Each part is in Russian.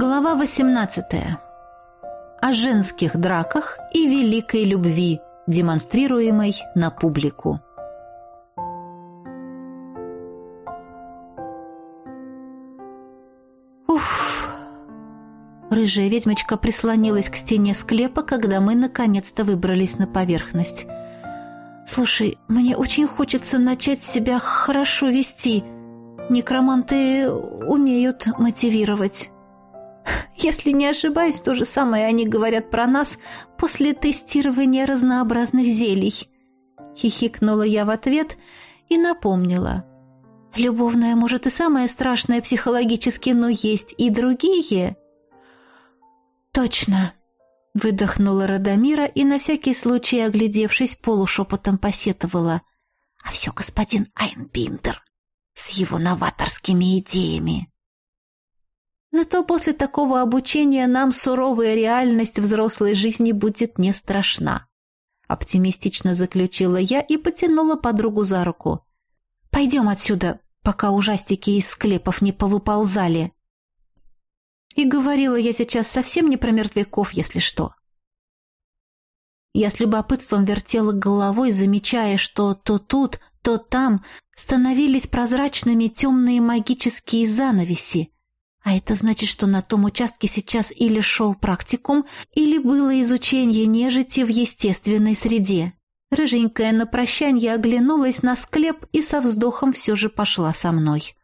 Глава 18. О женских драках и великой любви, демонстрируемой на публику. Уф. Рыжая ведьмочка прислонилась к стене склепа, когда мы наконец-то выбрались на поверхность. Слушай, мне очень хочется начать себя хорошо вести. Некроманты умеют мотивировать. Если не ошибаюсь, то же самое они говорят про нас после тестирования разнообразных зелий. Хихикнула я в ответ и напомнила. Любовная, может, и самое страшное психологически, но есть и другие. Точно, выдохнула Радомира и на всякий случай, оглядевшись, полушепотом посетовала. А все господин Айнбиндер с его новаторскими идеями. Зато после такого обучения нам суровая реальность взрослой жизни будет не страшна. Оптимистично заключила я и потянула подругу за руку. «Пойдем отсюда, пока ужастики из склепов не повыползали». И говорила я сейчас совсем не про мертвяков, если что. Я с любопытством вертела головой, замечая, что то тут, то там становились прозрачными темные магические занавеси, а это значит, что на том участке сейчас или шел практикум, или было изучение нежити в естественной среде. Рыженькая на прощанье оглянулась на склеп и со вздохом все же пошла со мной.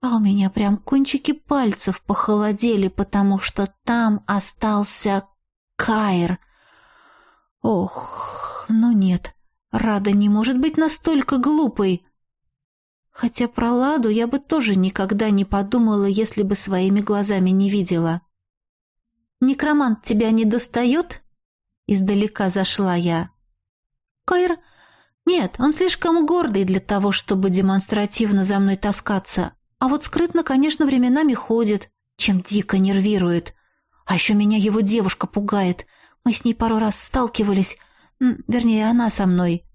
А у меня прям кончики пальцев похолодели, потому что там остался Кайр. Ох, ну нет, Рада не может быть настолько глупой. Хотя про Ладу я бы тоже никогда не подумала, если бы своими глазами не видела. «Некромант тебя не достает?» Издалека зашла я. «Кайр? Нет, он слишком гордый для того, чтобы демонстративно за мной таскаться. А вот скрытно, конечно, временами ходит, чем дико нервирует. А еще меня его девушка пугает. Мы с ней пару раз сталкивались, вернее, она со мной.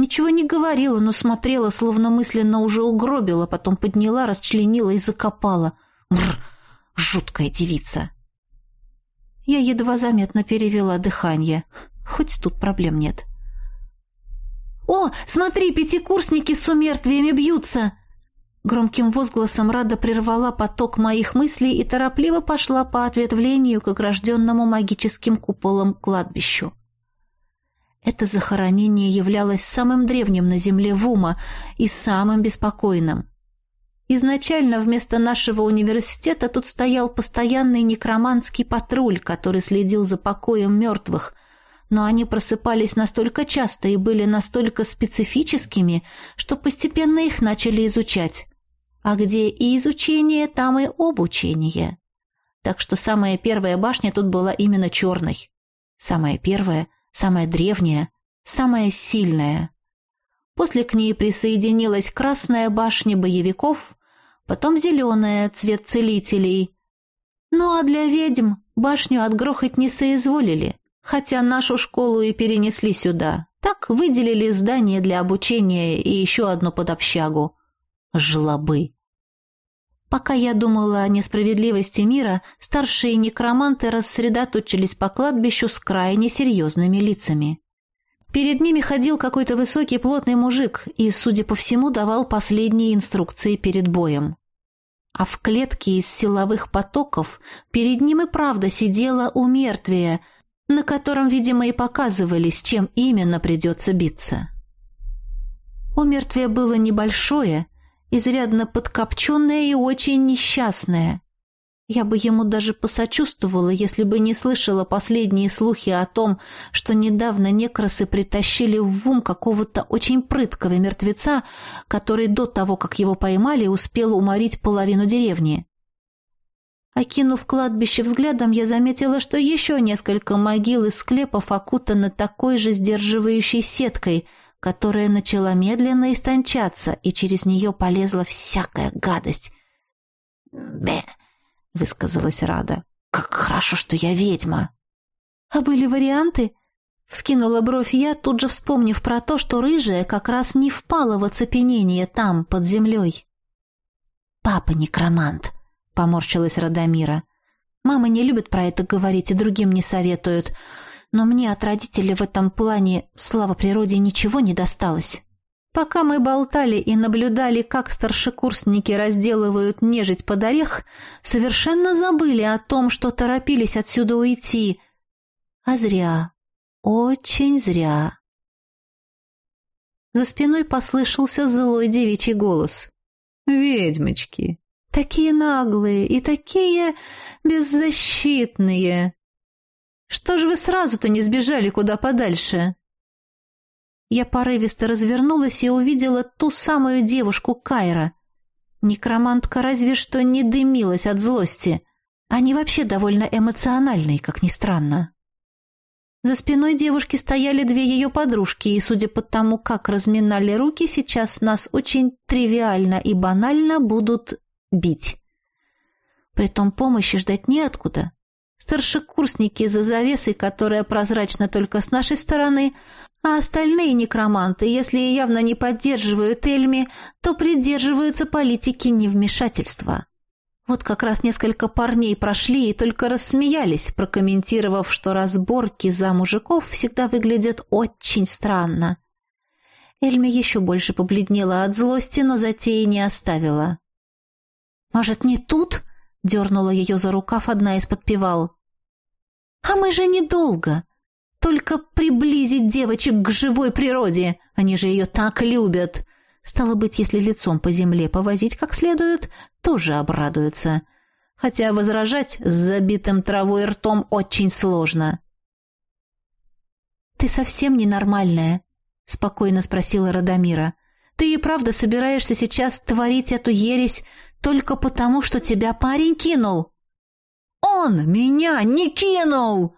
Ничего не говорила, но смотрела, словно мысленно уже угробила, потом подняла, расчленила и закопала. Бррр, жуткая девица. Я едва заметно перевела дыхание. Хоть тут проблем нет. «О, смотри, пятикурсники с умертвиями бьются!» Громким возгласом Рада прервала поток моих мыслей и торопливо пошла по ответвлению к огражденному магическим куполом кладбищу. Это захоронение являлось самым древним на земле Вума и самым беспокойным. Изначально вместо нашего университета тут стоял постоянный некроманский патруль, который следил за покоем мертвых, но они просыпались настолько часто и были настолько специфическими, что постепенно их начали изучать. А где и изучение, там и обучение. Так что самая первая башня тут была именно черной. Самая первая — самая древняя, самая сильная. После к ней присоединилась красная башня боевиков, потом зеленая, цвет целителей. Ну а для ведьм башню отгрохать не соизволили, хотя нашу школу и перенесли сюда. Так выделили здание для обучения и еще одно под общагу. Жлобы. Пока я думала о несправедливости мира, старшие некроманты рассредоточились по кладбищу с крайне серьезными лицами. Перед ними ходил какой-то высокий плотный мужик и, судя по всему, давал последние инструкции перед боем. А в клетке из силовых потоков перед ним и правда сидела умертвие, на котором, видимо, и показывали, с чем именно придется биться. Умертвие было небольшое, изрядно подкопченная и очень несчастная. Я бы ему даже посочувствовала, если бы не слышала последние слухи о том, что недавно некрасы притащили в ВУМ какого-то очень прыткого мертвеца, который до того, как его поймали, успел уморить половину деревни. Окинув кладбище взглядом, я заметила, что еще несколько могил и склепов окутаны такой же сдерживающей сеткой — которая начала медленно истончаться, и через нее полезла всякая гадость. «Бе!» — высказалась Рада. «Как хорошо, что я ведьма!» «А были варианты?» — вскинула бровь я, тут же вспомнив про то, что рыжая как раз не впала в оцепенение там, под землей. «Папа некромант», — поморщилась Радомира. Мама не любит про это говорить и другим не советуют, но мне от родителей в этом плане, слава природе, ничего не досталось. Пока мы болтали и наблюдали, как старшекурсники разделывают нежить под орех, совершенно забыли о том, что торопились отсюда уйти. А зря. Очень зря. За спиной послышался злой девичий голос. «Ведьмочки! Такие наглые и такие беззащитные! Что же вы сразу-то не сбежали куда подальше?» Я порывисто развернулась и увидела ту самую девушку Кайра. Некромантка разве что не дымилась от злости. Они вообще довольно эмоциональные, как ни странно. За спиной девушки стояли две ее подружки, и, судя по тому, как разминали руки, сейчас нас очень тривиально и банально будут бить. Притом помощи ждать неоткуда. Старшекурсники за завесой, которая прозрачна только с нашей стороны, а остальные некроманты, если явно не поддерживают Эльми, то придерживаются политики невмешательства. Вот как раз несколько парней прошли и только рассмеялись, прокомментировав, что разборки за мужиков всегда выглядят очень странно. Эльми еще больше побледнела от злости, но затеи не оставила. «Может, не тут?» — дернула ее за рукав одна из подпевал. «А мы же недолго. Только приблизить девочек к живой природе. Они же ее так любят. Стало быть, если лицом по земле повозить как следует, тоже обрадуются. Хотя возражать с забитым травой ртом очень сложно. «Ты совсем ненормальная?» — спокойно спросила Радомира. «Ты и правда собираешься сейчас творить эту ересь только потому, что тебя парень кинул?» «Он меня не кинул!»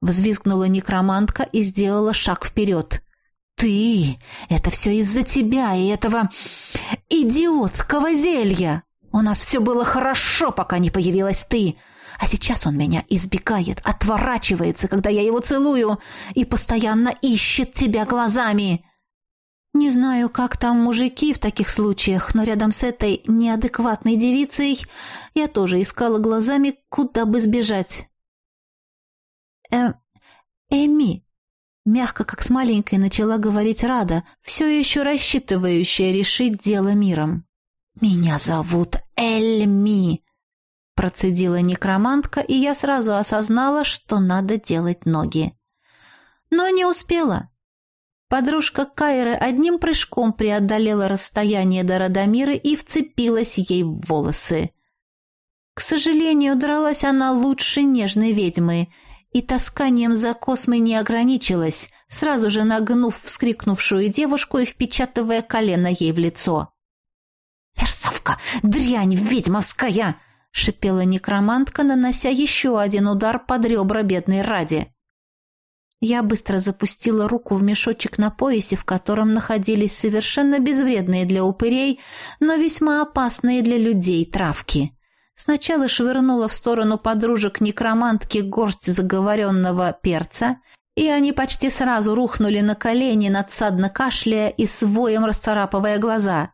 Взвизгнула некромантка и сделала шаг вперед. «Ты! Это все из-за тебя и этого идиотского зелья! У нас все было хорошо, пока не появилась ты!» А сейчас он меня избегает, отворачивается, когда я его целую, и постоянно ищет тебя глазами. Не знаю, как там мужики в таких случаях, но рядом с этой неадекватной девицей я тоже искала глазами, куда бы сбежать. «Э, Эми!» Мягко, как с маленькой, начала говорить Рада, все еще рассчитывающая решить дело миром. «Меня зовут Эльми!» Процедила некромантка, и я сразу осознала, что надо делать ноги. Но не успела. Подружка Кайры одним прыжком преодолела расстояние до Радомиры и вцепилась ей в волосы. К сожалению, дралась она лучше нежной ведьмы — и тасканием за космой не ограничилась, сразу же нагнув вскрикнувшую девушку и впечатывая колено ей в лицо. «Мерзавка! Дрянь ведьмовская!» — шипела некромантка, нанося еще один удар под ребра бедной Ради. Я быстро запустила руку в мешочек на поясе, в котором находились совершенно безвредные для упырей, но весьма опасные для людей травки. Сначала швырнула в сторону подружек некромантки горсть заговоренного перца, и они почти сразу рухнули на колени, надсадно кашляя и с воем расцарапывая глаза.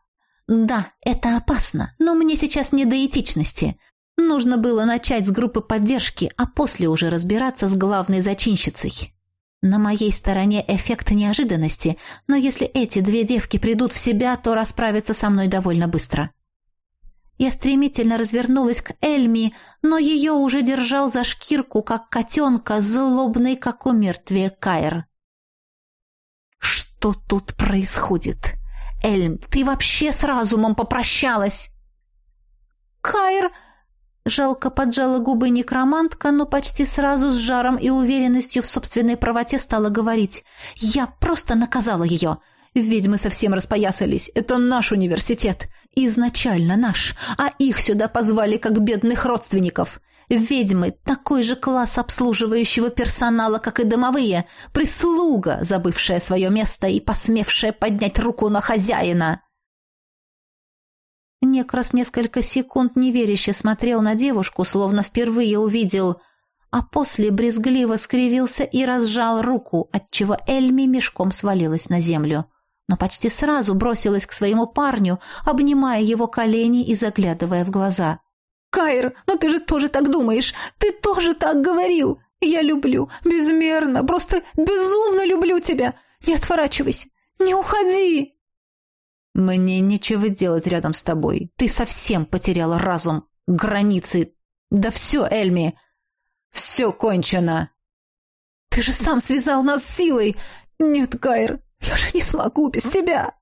«Да, это опасно, но мне сейчас не до этичности. Нужно было начать с группы поддержки, а после уже разбираться с главной зачинщицей». На моей стороне эффект неожиданности, но если эти две девки придут в себя, то расправятся со мной довольно быстро. Я стремительно развернулась к Эльми, но ее уже держал за шкирку, как котенка, злобный, как у мертвия Кайр. «Что тут происходит? Эльм, ты вообще с разумом попрощалась?» «Кайр!» Жалко поджала губы некромантка, но почти сразу с жаром и уверенностью в собственной правоте стала говорить. «Я просто наказала ее. Ведьмы совсем распоясались. Это наш университет. Изначально наш. А их сюда позвали как бедных родственников. Ведьмы – такой же класс обслуживающего персонала, как и домовые. Прислуга, забывшая свое место и посмевшая поднять руку на хозяина. Некрас несколько секунд неверяще смотрел на девушку, словно впервые увидел, а после брезгливо скривился и разжал руку, отчего Эльми мешком свалилась на землю но почти сразу бросилась к своему парню, обнимая его колени и заглядывая в глаза. Кайр, но ты же тоже так думаешь. Ты тоже так говорил. Я люблю, безмерно, просто безумно люблю тебя. Не отворачивайся, не уходи. Мне нечего делать рядом с тобой. Ты совсем потеряла разум, границы. Да все, Эльми, все кончено. Ты же сам связал нас силой. Нет, Кайр, я же не смогу без тебя.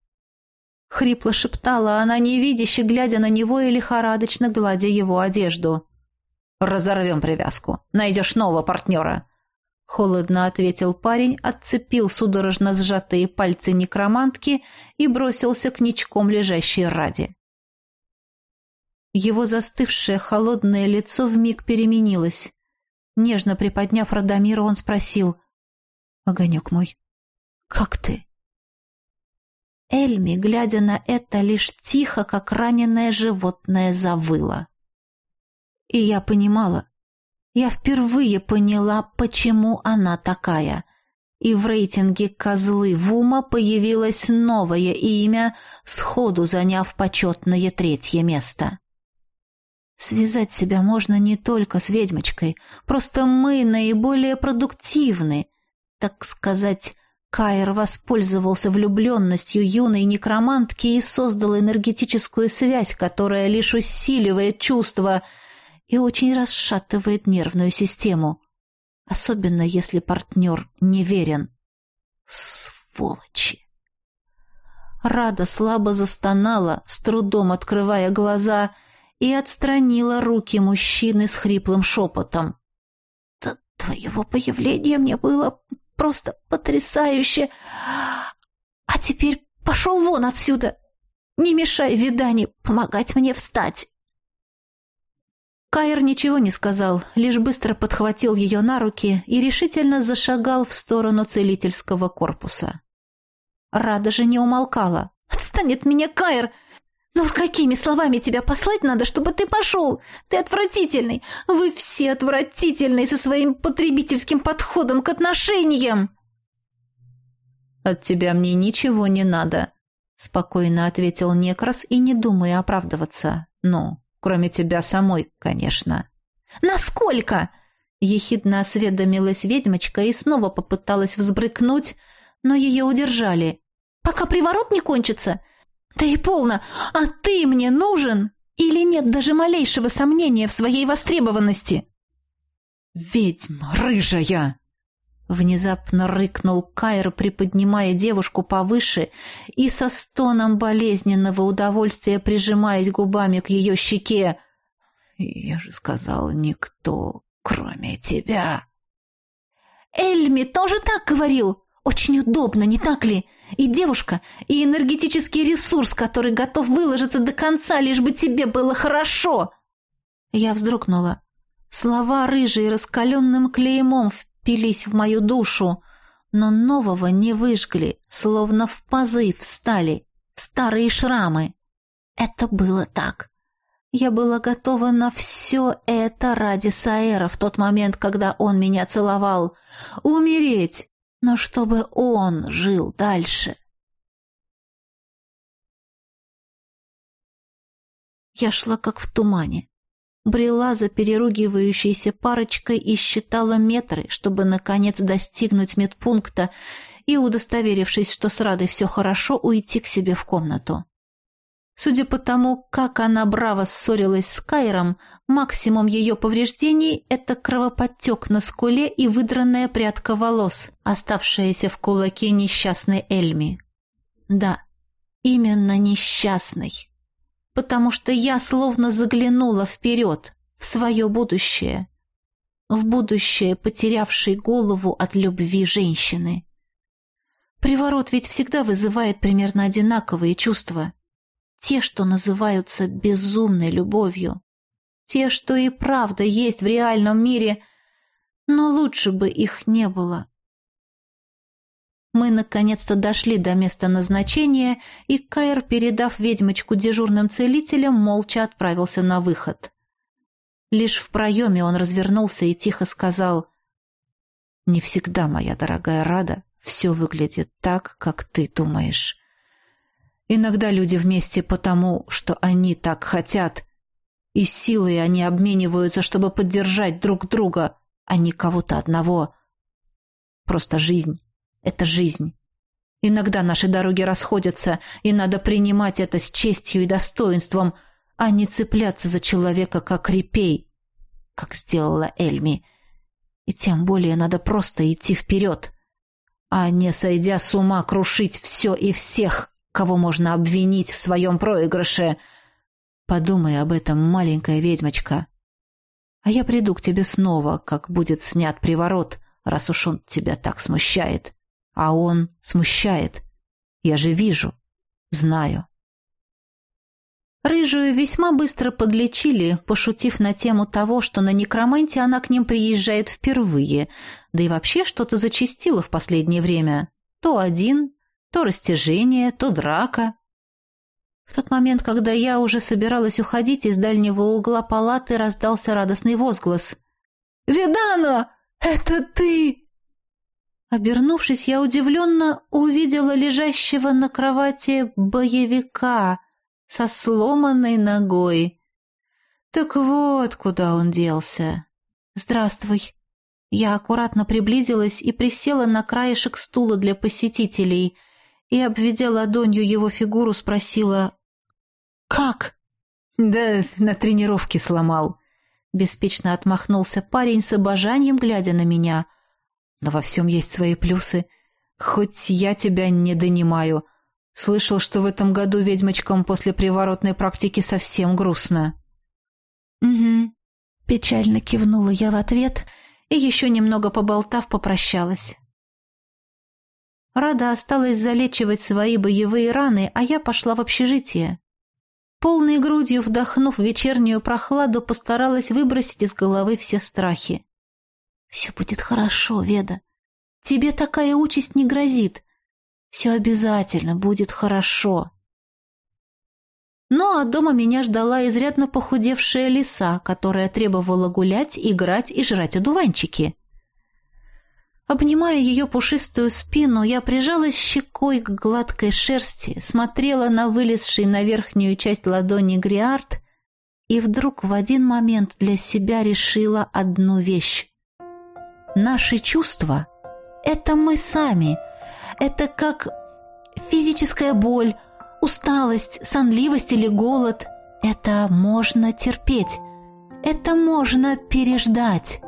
Хрипло шептала она, невидяще, глядя на него и лихорадочно гладя его одежду. «Разорвем привязку. Найдешь нового партнера». Холодно ответил парень, отцепил судорожно сжатые пальцы некромантки и бросился к ничком лежащей ради. Его застывшее холодное лицо вмиг переменилось. Нежно приподняв Радомира, он спросил. «Огонек мой, как ты?» Эльми, глядя на это, лишь тихо, как раненое животное, завыла. И я понимала. Я впервые поняла, почему она такая. И в рейтинге «Козлы Вума» появилось новое имя, сходу заняв почетное третье место. Связать себя можно не только с ведьмочкой, просто мы наиболее продуктивны, так сказать, Кайр воспользовался влюбленностью юной некромантки и создал энергетическую связь, которая лишь усиливает чувства и очень расшатывает нервную систему, особенно если партнер неверен. Сволочи! Рада слабо застонала, с трудом открывая глаза, и отстранила руки мужчины с хриплым шепотом. «Твоего появления мне было Просто потрясающе. А теперь пошел вон отсюда. Не мешай Видане помогать мне встать. Кайр ничего не сказал, лишь быстро подхватил ее на руки и решительно зашагал в сторону целительского корпуса. Рада же не умолкала. «Отстань от меня, Кайр! Ну вот какими словами тебя послать надо, чтобы ты пошел? Ты отвратительный! Вы все отвратительные со своим потребительским подходом к отношениям!» «От тебя мне ничего не надо», — спокойно ответил Некрас и не думая оправдываться. «Ну, кроме тебя самой, конечно». «Насколько?» — ехидно осведомилась ведьмочка и снова попыталась взбрыкнуть, но ее удержали. «Пока приворот не кончится, «Да и полно! А ты мне нужен? Или нет даже малейшего сомнения в своей востребованности?» «Ведьма рыжая!» Внезапно рыкнул Кайр, приподнимая девушку повыше и со стоном болезненного удовольствия прижимаясь губами к ее щеке. «Я же сказал, никто, кроме тебя». «Эльми тоже так говорил? Очень удобно, не так ли? И девушка, и энергетический ресурс, который готов выложиться до конца, лишь бы тебе было хорошо. Я вздрогнула. Слова рыжие раскаленным клеймом впились в мою душу, но нового не выжгли, словно в пазы встали, в старые шрамы. Это было так. Я была готова на все это ради Саэра в тот момент, когда он меня целовал. Умереть, но чтобы он жил дальше. Я шла как в тумане. Брела за переругивающейся парочкой и считала метры, чтобы, наконец, достигнуть медпункта и, удостоверившись, что с Радой все хорошо, уйти к себе в комнату. Судя по тому, как она браво ссорилась с Кайром, максимум ее повреждений – это кровоподтек на скуле и выдранная прядка волос, оставшаяся в кулаке несчастной Эльми. Да, именно несчастной. Потому что я словно заглянула вперед, в свое будущее. В будущее, потерявшей голову от любви женщины. Приворот ведь всегда вызывает примерно одинаковые чувства – те, что называются безумной любовью. Те, что и правда есть в реальном мире, но лучше бы их не было. Мы наконец-то дошли до места назначения, и Кайр, передав ведьмочку дежурным целителям, молча отправился на выход. Лишь в проеме он развернулся и тихо сказал «Не всегда, моя дорогая Рада, все выглядит так, как ты думаешь. Иногда люди вместе потому, что они так хотят, И силой они обмениваются, чтобы поддержать друг друга, а не кого-то одного. Просто жизнь — это жизнь. Иногда наши дороги расходятся, и надо принимать это с честью и достоинством, а не цепляться за человека, как репей, как сделала Эльми. И тем более надо просто идти вперед, а не, сойдя с ума, крушить все и всех, кого можно обвинить в своем проигрыше. Подумай об этом, маленькая ведьмочка. А я приду к тебе снова, как будет снят приворот, раз уж он тебя так смущает. А он смущает. Я же вижу, знаю. Рыжую весьма быстро подлечили, пошутив на тему того, что на некроманте она к ним приезжает впервые, да и вообще что-то зачастило в последнее время. То один, то растяжение, то драка. В тот момент, когда я уже собиралась уходить, из дальнего угла палаты раздался радостный возглас. «Видана, это ты!» Обернувшись, я удивленно увидела лежащего на кровати боевика со сломанной ногой. Так вот, куда он делся. «Здравствуй». Я аккуратно приблизилась и присела на краешек стула для посетителей и, обведя ладонью его фигуру, спросила «Как?» «Да на тренировке сломал». Беспечно отмахнулся парень с обожанием, глядя на меня – но во всем есть свои плюсы. Хоть я тебя не донимаю. Слышал, что в этом году ведьмочкам после приворотной практики совсем грустно. Угу. Печально кивнула я в ответ и еще немного поболтав попрощалась. Рада осталась залечивать свои боевые раны, а я пошла в общежитие. Полной грудью вдохнув вечернюю прохладу, постаралась выбросить из головы все страхи. Все будет хорошо, Веда. Тебе такая участь не грозит. Все обязательно будет хорошо. Ну, а дома меня ждала изрядно похудевшая лиса, которая требовала гулять, играть и жрать одуванчики. Обнимая ее пушистую спину, я прижалась щекой к гладкой шерсти, смотрела на вылезший на верхнюю часть ладони Гриард и вдруг в один момент для себя решила одну вещь. Наши чувства — это мы сами. Это как физическая боль, усталость, сонливость или голод. Это можно терпеть. Это можно переждать.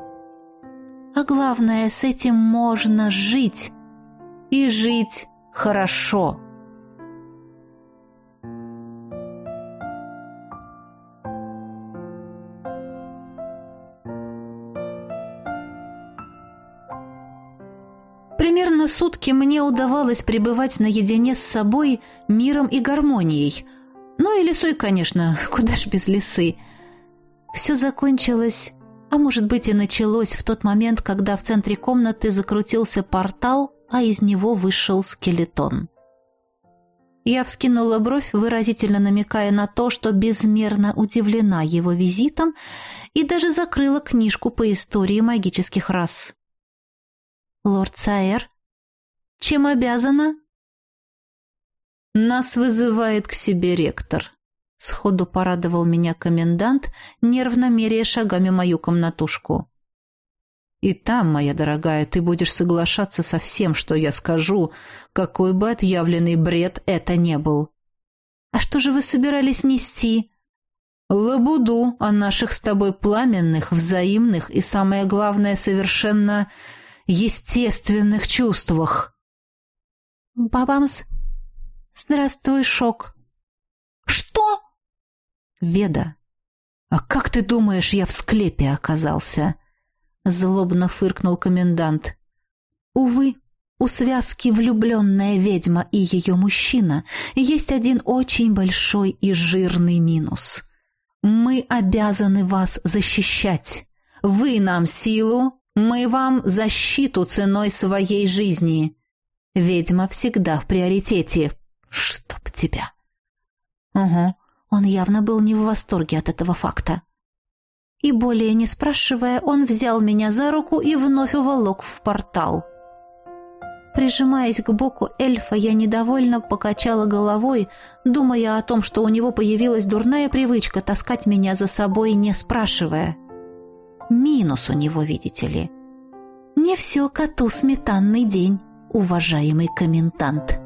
А главное, с этим можно жить. И жить хорошо. Примерно сутки мне удавалось пребывать наедине с собой, миром и гармонией. Ну и лисой, конечно, куда ж без лисы. Все закончилось, а может быть и началось в тот момент, когда в центре комнаты закрутился портал, а из него вышел скелетон. Я вскинула бровь, выразительно намекая на то, что безмерно удивлена его визитом, и даже закрыла книжку по истории магических рас. «Лорд Сайер? Чем обязана?» «Нас вызывает к себе ректор», — сходу порадовал меня комендант, нервно меряя шагами мою комнатушку. «И там, моя дорогая, ты будешь соглашаться со всем, что я скажу, какой бы отъявленный бред это не был». «А что же вы собирались нести?» «Лабуду о наших с тобой пламенных, взаимных и, самое главное, совершенно естественных чувствах. «Бабамс, здравствуй, Шок». «Что?» «Веда, а как ты думаешь, я в склепе оказался?» Злобно фыркнул комендант. «Увы, у связки влюбленная ведьма и ее мужчина есть один очень большой и жирный минус. Мы обязаны вас защищать. Вы нам силу, мы вам защиту ценой своей жизни. Ведьма всегда в приоритете. Чтоб тебя. Угу. Он явно был не в восторге от этого факта. И более не спрашивая, он взял меня за руку и вновь уволок в портал. Прижимаясь к боку эльфа, я недовольно покачала головой, думая о том, что у него появилась дурная привычка таскать меня за собой, не спрашивая. Минус у него, видите ли. Не все коту сметанный день, уважаемый комендант.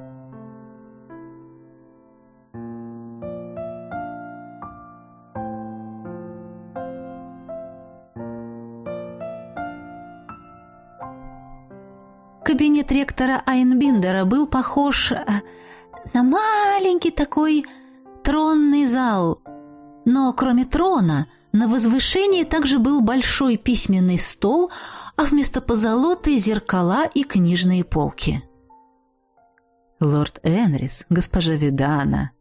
Кабинет ректора Айнбиндера был похож э, на маленький такой тронный зал. Но кроме трона, на возвышении также был большой письменный стол, а вместо позолоты зеркала и книжные полки. «Лорд Энрис, госпожа Видана».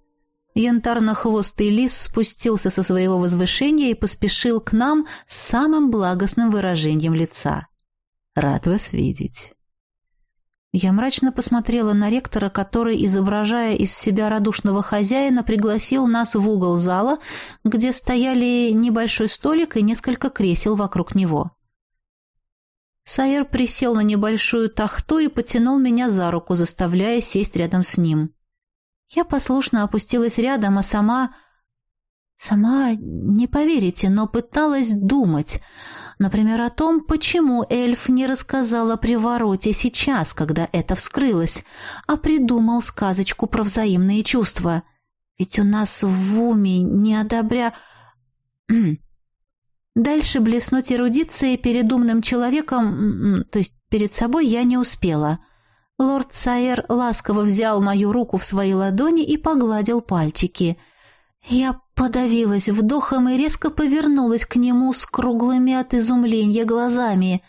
Янтарно-хвостый лис спустился со своего возвышения и поспешил к нам с самым благостным выражением лица. «Рад вас видеть». Я мрачно посмотрела на ректора, который, изображая из себя радушного хозяина, пригласил нас в угол зала, где стояли небольшой столик и несколько кресел вокруг него. Сайер присел на небольшую тахту и потянул меня за руку, заставляя сесть рядом с ним. Я послушно опустилась рядом, а сама... Сама, не поверите, но пыталась думать — Например, о том, почему эльф не рассказал о привороте сейчас, когда это вскрылось, а придумал сказочку про взаимные чувства. Ведь у нас в уме не одобря... Дальше блеснуть эрудицией перед умным человеком, то есть перед собой, я не успела. Лорд Сайер ласково взял мою руку в свои ладони и погладил пальчики — я подавилась вдохом и резко повернулась к нему с круглыми от изумления глазами.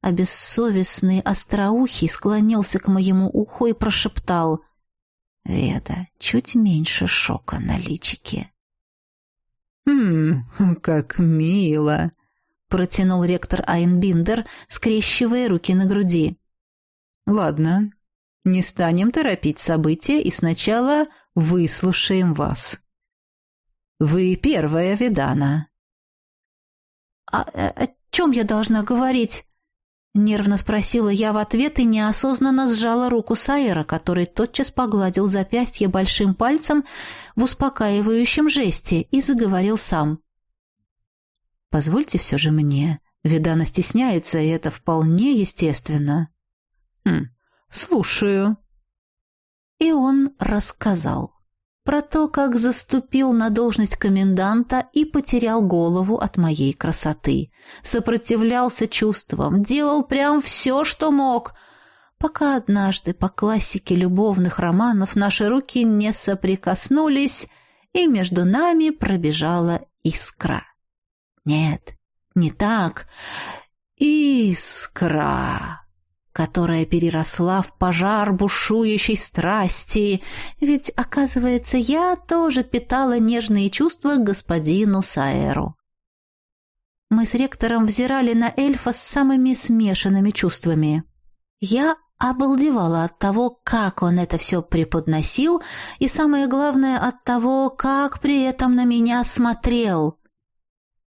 А бессовестный остроухий склонился к моему уху и прошептал «Веда, чуть меньше шока на личике». «Хм, как мило!» — протянул ректор Айнбиндер, скрещивая руки на груди. «Ладно, не станем торопить события и сначала выслушаем вас». Вы первая Видана. «А о чем я должна говорить?» Нервно спросила я в ответ и неосознанно сжала руку Сайера, который тотчас погладил запястье большим пальцем в успокаивающем жесте и заговорил сам. «Позвольте все же мне. Видана стесняется, и это вполне естественно». «Хм, слушаю». И он рассказал про то, как заступил на должность коменданта и потерял голову от моей красоты. Сопротивлялся чувствам, делал прям все, что мог, пока однажды по классике любовных романов наши руки не соприкоснулись, и между нами пробежала искра. Нет, не так. Искра которая переросла в пожар бушующей страсти, ведь, оказывается, я тоже питала нежные чувства господину Саэру. Мы с ректором взирали на эльфа с самыми смешанными чувствами. Я обалдевала от того, как он это все преподносил, и самое главное от того, как при этом на меня смотрел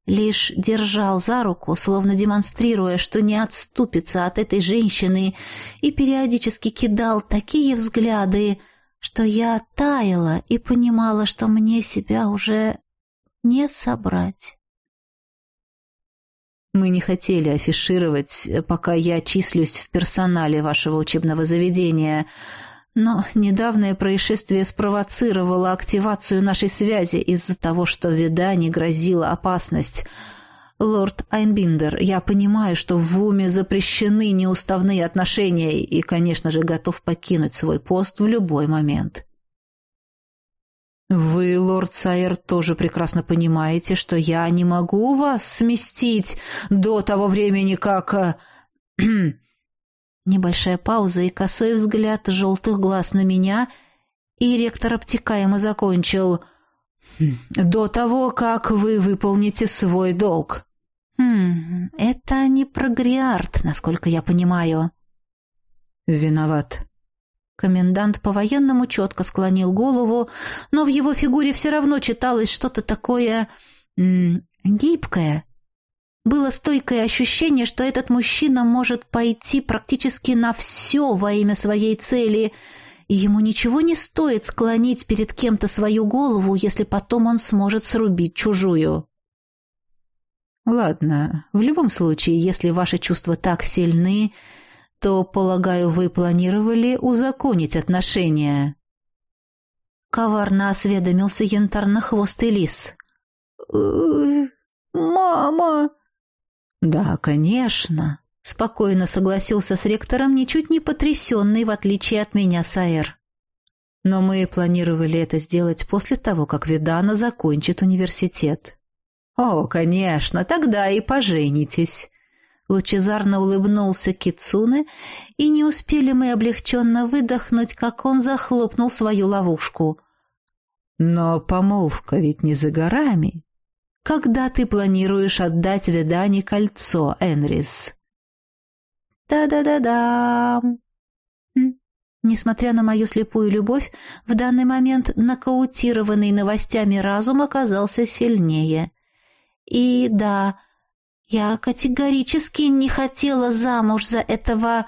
лишь держал за руку, словно демонстрируя, что не отступится от этой женщины, и периодически кидал такие взгляды, что я таяла и понимала, что мне себя уже не собрать. Мы не хотели афишировать, пока я числюсь в персонале вашего учебного заведения, но недавнее происшествие спровоцировало активацию нашей связи из-за того, что Видане грозила опасность. Лорд Айнбиндер, я понимаю, что в уме запрещены неуставные отношения и, конечно же, готов покинуть свой пост в любой момент. Вы, лорд Сайер, тоже прекрасно понимаете, что я не могу вас сместить до того времени, как... Небольшая пауза и косой взгляд желтых глаз на меня, и ректор обтекаемо закончил. «До того, как вы выполните свой долг». «Хм, это не про Гриард, насколько я понимаю». «Виноват». Комендант по-военному четко склонил голову, но в его фигуре все равно читалось что-то такое... Гибкое. Было стойкое ощущение, что этот мужчина может пойти практически на все во имя своей цели, и ему ничего не стоит склонить перед кем-то свою голову, если потом он сможет срубить чужую. Ладно, в любом случае, если ваши чувства так сильны, то, полагаю, вы планировали узаконить отношения. Коварно осведомился янтарно-хвостый лис. «Э, «Мама!» «Да, конечно», — спокойно согласился с ректором, ничуть не потрясенный, в отличие от меня, Саэр. «Но мы планировали это сделать после того, как Видана закончит университет». «О, конечно, тогда и поженитесь», Лучезарно улыбнулся Кицуне, и не успели мы облегченно выдохнуть, как он захлопнул свою ловушку. «Но помолвка ведь не за горами. Когда ты планируешь отдать Ведане кольцо, Энрис?» «Да-да-да-да!» Несмотря на мою слепую любовь, в данный момент нокаутированный новостями разум оказался сильнее. И да, я категорически не хотела замуж за этого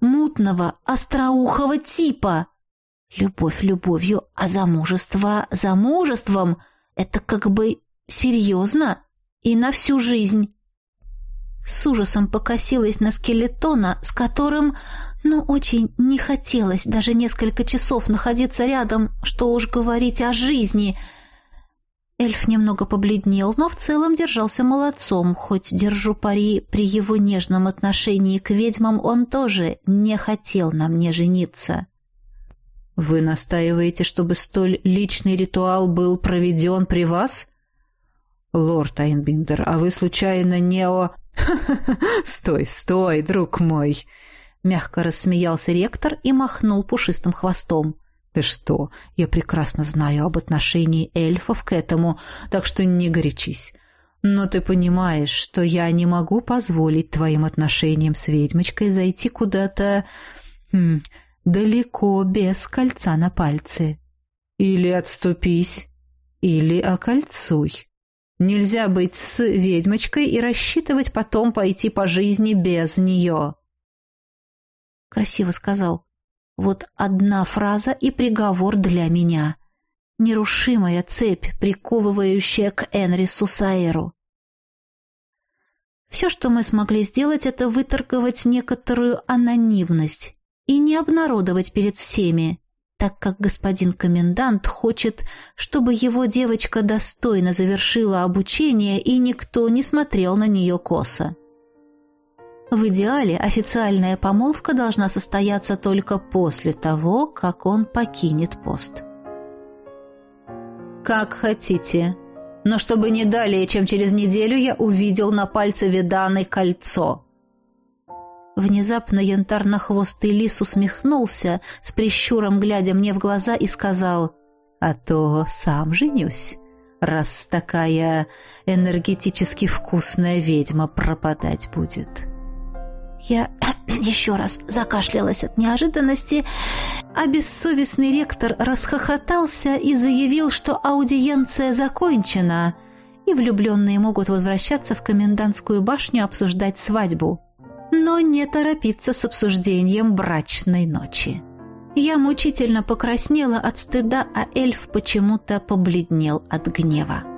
мутного, остроухого типа. Любовь любовью, а замужество замужеством — это как бы серьезно и на всю жизнь. С ужасом покосилась на скелетона, с которым, ну, очень не хотелось даже несколько часов находиться рядом, что уж говорить о жизни — Эльф немного побледнел, но в целом держался молодцом, хоть держу пари при его нежном отношении к ведьмам, он тоже не хотел на мне жениться. «Вы настаиваете, чтобы столь личный ритуал был проведен при вас?» «Лорд Айнбиндер, а вы случайно не о...» «Стой, стой, друг мой!» Мягко рассмеялся ректор и махнул пушистым хвостом. «Ты что? Я прекрасно знаю об отношении эльфов к этому, так что не горячись. Но ты понимаешь, что я не могу позволить твоим отношениям с ведьмочкой зайти куда-то... Хм, далеко без кольца на пальце. Или отступись, или окольцуй. Нельзя быть с ведьмочкой и рассчитывать потом пойти по жизни без нее». «Красиво сказал», вот одна фраза и приговор для меня. Нерушимая цепь, приковывающая к Энрису Саэру. Все, что мы смогли сделать, это выторговать некоторую анонимность и не обнародовать перед всеми, так как господин комендант хочет, чтобы его девочка достойно завершила обучение и никто не смотрел на нее косо. В идеале официальная помолвка должна состояться только после того, как он покинет пост. «Как хотите. Но чтобы не далее, чем через неделю, я увидел на пальце Виданы кольцо». Внезапно янтарно-хвостый лис усмехнулся, с прищуром глядя мне в глаза и сказал «А то сам женюсь, раз такая энергетически вкусная ведьма пропадать будет». Я еще раз закашлялась от неожиданности, а бессовестный ректор расхохотался и заявил, что аудиенция закончена, и влюбленные могут возвращаться в комендантскую башню обсуждать свадьбу. Но не торопиться с обсуждением брачной ночи. Я мучительно покраснела от стыда, а эльф почему-то побледнел от гнева.